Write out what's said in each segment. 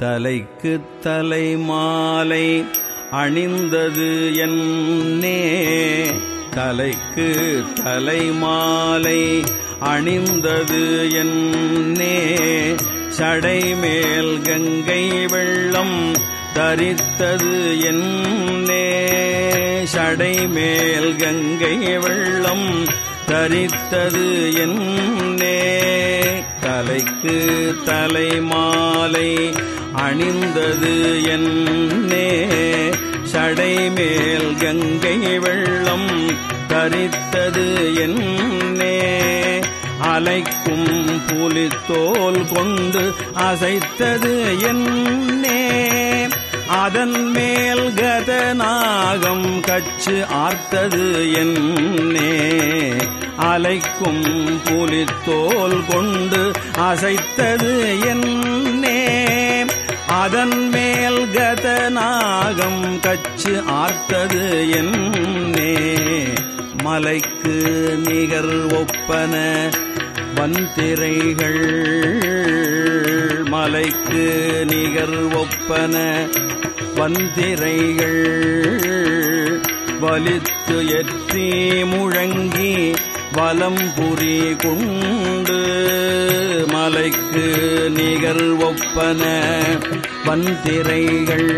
தலைக்கு தலை மாலை அணிந்தது என்னே. தலைக்கு தலை மாலை அணிந்தது என்னே. சடைமேல் கங்கை வெள்ளம் தரித்தது என்னே. சடைமேல் கங்கை வெள்ளம் தரித்தது என்னே. தலைக்கு தலை மாலை அணிந்தது என்னே. சடைமேல் கங்கை வெள்ளம் தரித்தது என்னே. அலைக்கும் புலித்தோல் கொண்டு அசைத்தது என்னே. அதன் மேல் கதநாகம் கச்சு ஆர்த்தது என்னே. அலைக்கும் புலித்தோல் கொண்டு அசைத்தது என்னே. அதன் மேல் கதநாகம் கச்சு ஆர்த்தது என்னே. மலைக்கு நிகர் ஒப்பன வந்திரைகள் மலைக்கு நிகர் ஒப்பன வந்திரைகள் வலித்து எற்றி முழங்கி வலம்புரி குண்டு. மலைக்கு நிகர் ஒப்பன வந்திரைகள்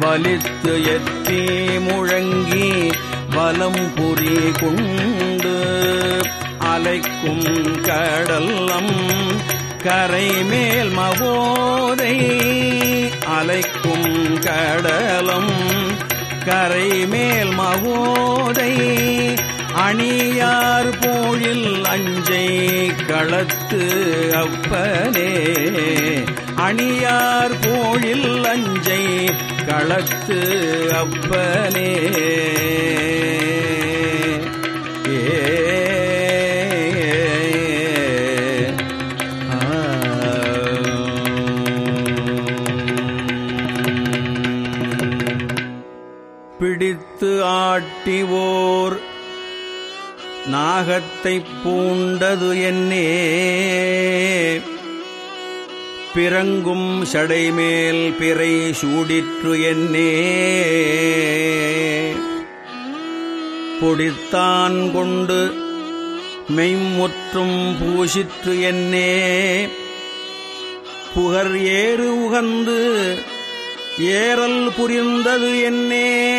வலித்து எத்தி முழங்கி வலம்புரி குண்டு. அலைக்கும் கடல்லம் கரை மேல் மவோதை அலைக்கும் கடலம் கரை மேல் மவோதை அணியார் போழில் அஞ்சை களத்து அப்பனே. அணியார் போழில் அஞ்சை களத்து அப்பனே. பிடித்து ஆட்டிவோர் நாகத்தைப் பூண்டது என்னே. பிறங்கும் சடைமேல் பிறை சூடிற்று என்னே. பொடித்தான் கொண்டு மெய்முற்றும் பூசிற்று என்னே. புகர் ஏறு உகந்து ஏறல் புரிந்தது என்னே.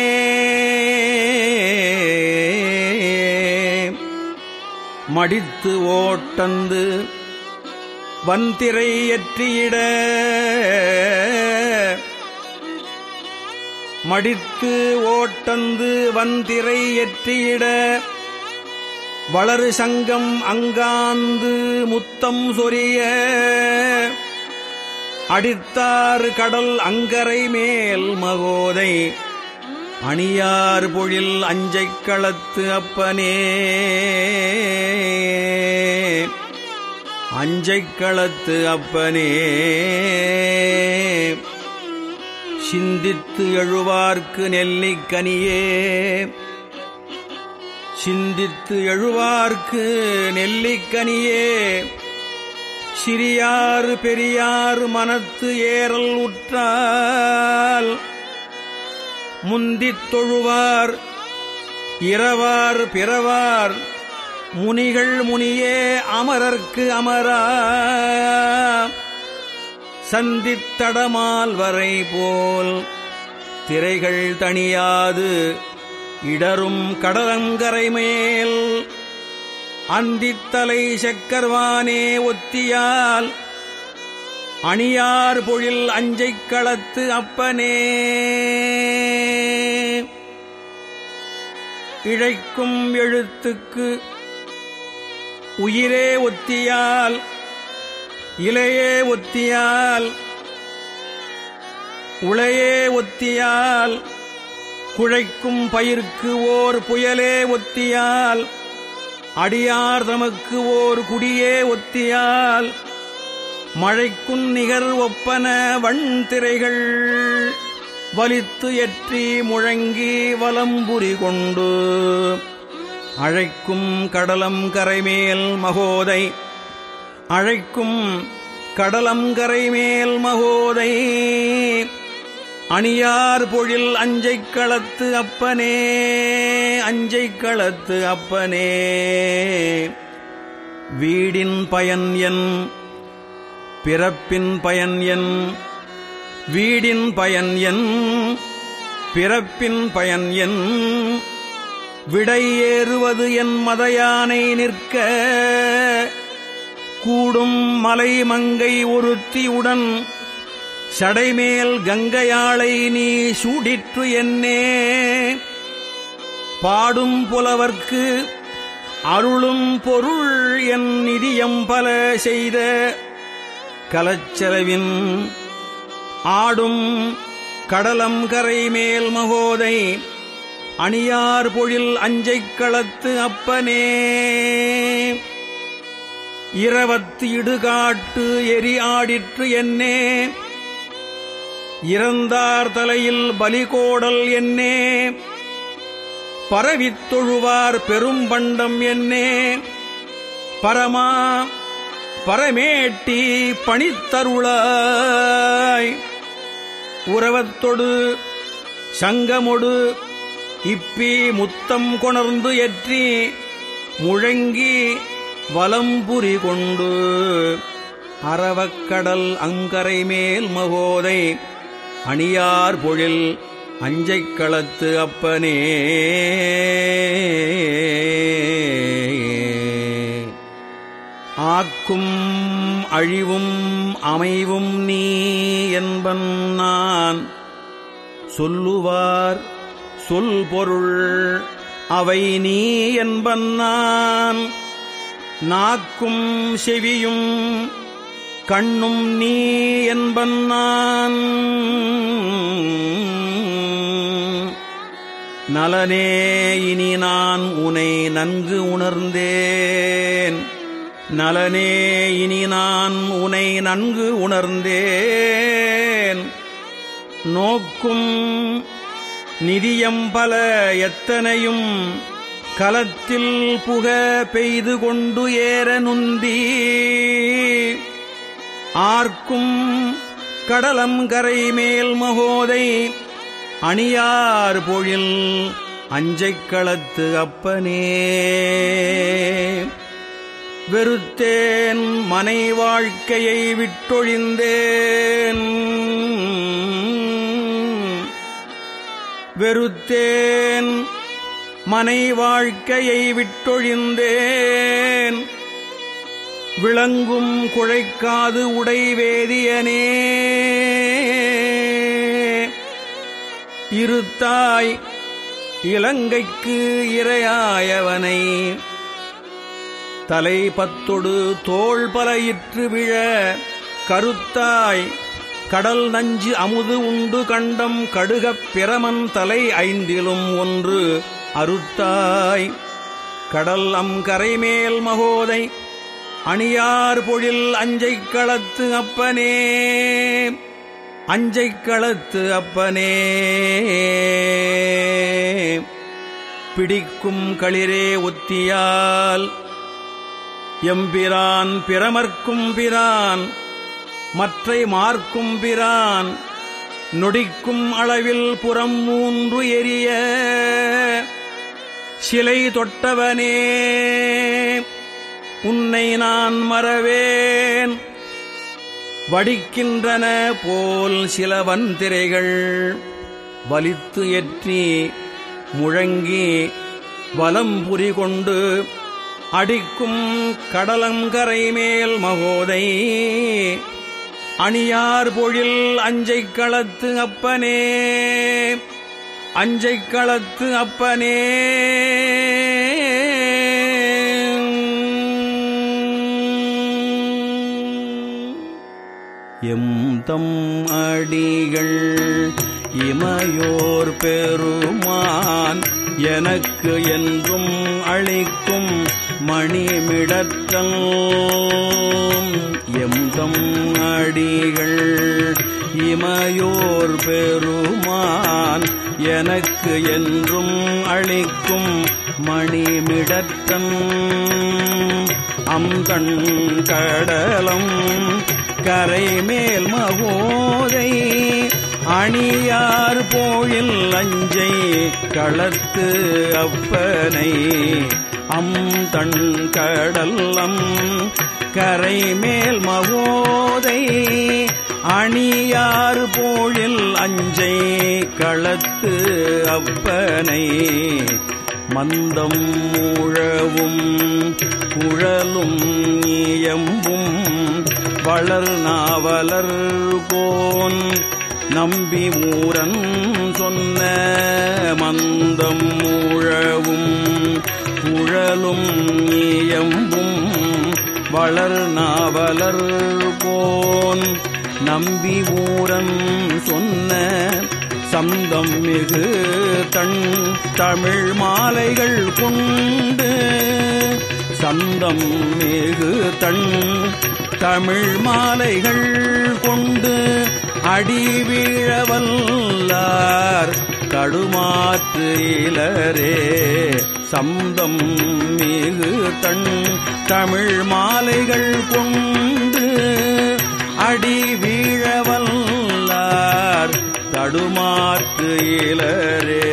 மடித்து ஓட்டந்து வந்திரை எற்றியிட மடித்து ஓட்டந்து வந்திரை எற்றியிட வளரு சங்கம் அங்காந்து முத்தம் சொரிய. அடித்தாறு கடல் அங்கரை மேல் மகோதை. அணியார் பொழில் அஞ்சை களத்து அப்பனே. அஞ்சை களத்து அப்பனே. சிந்தித்து எழுவார்க்கு நெல்லிக்கனியே சிந்தித்து எழுவார்க்கு நெல்லிக்கனியே சிறியார் பெரியார் மனத்து ஏறல் உற்றால் முந்தித் தொழுவார் இரவார் பிறவார். முனிகள் முனியே அமரர்க்கு அமரா சந்தித்தடமால் வரை போல் திரைகள் தணியாது. இடரும் கடலங்கரை மேல். அந்தித்தலை சக்கர்வானே ஒத்தியால் அணியார் பொழில் அஞ்சை களத்து அப்பனே. இழைக்கும் எழுத்துக்கு உயிரே ஒத்தியால் இலையே ஒத்தியால் உளையே ஒத்தியால் குழைக்கும் பயிர்க்கு ஓர் புயலே ஒத்தியால் அடியார் தமக்கு ஓர் குடியே ஒத்தியால் மழைக்குன் நிகர் ஒப்பன வண் திரைகள் வலித்து எற்றி முழங்கி வலம்புரி கொண்டு அழைக்கும் கடலம் கரைமேல் மகோதை அழைக்கும் கடலம் கரைமேல் மகோதை அணியார் பொழில் அஞ்சை களத்து அப்பனே அஞ்சை களத்து அப்பனே. வீடின் பயன் என் பிறப்பின் பயன் என் வீடின் பயன் என் பிறப்பின் பயன் என். விடை ஏறுவது என் மதையானை நிற்க கூடும் மலை மங்கை ஒருத்தியுடன் சடைமேல் கங்கையாளை நீ சூடிற்று என்னே. பாடும் புலவர்க்கு அருளும் பொருள் என் நிதியம் பல செய்த கலச்செலவின் ஆடும் கடலம் கரை மேல் மகோதை அணியார் பொழில் அஞ்சைக் களத்து அப்பனே. இரவத்து இடுகாட்டு எரி ஆடிற்று என்னே. இறந்தார் தலையில் பலிகோடல் என்னே. பரவித் தொழுவார் பெரும்பண்டம் என்னே. பரமா பரமேட்டி பணித்தருளாய். உறவத்தொடு சங்கமொடு இப்பி முத்தம் கொணர்ந்து எற்றி முழங்கி வலம்புரி கொண்டு அறவக்கடல் அங்கரை மேல் மகோதை அணியார் பொழில் அஞ்சைக் களத்து அப்பனே. ஆக்கும் அழிவும் அமைவும் நீ என்பன் நான். சொல்லுவார் சொல் பொருள் அவை நீ என்பன் நான். நாக்கும் செவியும் கண்ணும் நீ என்பன் நான். நலனே இனி நான் உனை நன்கு உணர்ந்தேன். நலனே இனி நான் உனை நன்கு உணர்ந்தேன். நோக்கும் நிதியம் பல எத்தனையும் கலத்தில் புக பெய்து கொண்டு ஏற நுந்தி. ஆர்க்கும் கடலம் கரை மேல் மகோதை அணியார் பொழில் அஞ்சைக் களத்து அப்பனே. வெறுத்தேன் மனை வாழ்க்கையை விட்டொழிந்தேன். வெறுத்தேன் மனை வாழ்க்கையை விட்டொழிந்தேன். விளங்கும் குழைக்காது உடைவேதியனே இருத்தாய் இலங்கைக்கு இரையாயவனை. தலை பத்தொடு தோள் பலையிற்று விழ கருத்தாய் கடல் நஞ்சு அமுது உண்டு கண்டம் கடுகப் பிரமன் தலை ஐந்திலும் ஒன்று அருத்தாய் கடல் அம் கரைமேல் மகோதை அணியார் பொழில் அஞ்சை களத்து அப்பனே அஞ்சை களத்து அப்பனே. பிடிக்கும் களிரே ஒத்தியால் எம்பிரான் பிரமர்க்கும் பிரான் மற்றை மார்க்கும் பிரான் நொடிக்கும் அளவில் புறம் மூன்று எரிய சிலை தொட்டவனே உன்னை நான் மறவேன். வடிக்கின்றன போல் சில வந்திரைகள் வலித்து எற்றி முழங்கி வலம்புரி கொண்டு அடிக்கும் கடலங்கரை மேல் மகோதை. அணியார் பொழில் அஞ்சை களத்து அப்பனே. அஞ்சை களத்து அப்பனே. எம் தம் அடிகள் இமையோர் பெருமான் எனக்கு என்றும் அளிக்கும் மணிமிடத்தல். எந்தம் அடிகள் இமையோர் பெருமான் எனக்கு என்றும் அளிக்கும் மணிமிடத்தம் அம்தன் கடலம் கரைமேல் மகோதை அணியார் போயில் அஞ்சை களத்து அப்பனை. அம் தன் கடல்லம் கரைமேல் மகோதை அணியார் போழில் அஞ்சை களத்து அப்பனை. மந்தம் முழவும் குழலும் இயம்பும் வளர் நாவலர் கோன் நம்பி மூரன் சொன்ன மந்தம் முழவும் குழலும் நீயம்பும் வளர் நாவலர் போன். நம்பி ஊரன் சொன்ன சந்தம் மிகு தன் தமிழ் மாலைகள் கொண்டு. சந்தம் மிகு தன் தமிழ் மாலைகள் கொண்டு அடி வீழவல்லார் கடுமாற்று இலரே சந்தம் மிகு தன் தமிழ் மாலைகள் கொண்டு அடி வீழவல்லார் தடுமாற்று இலரே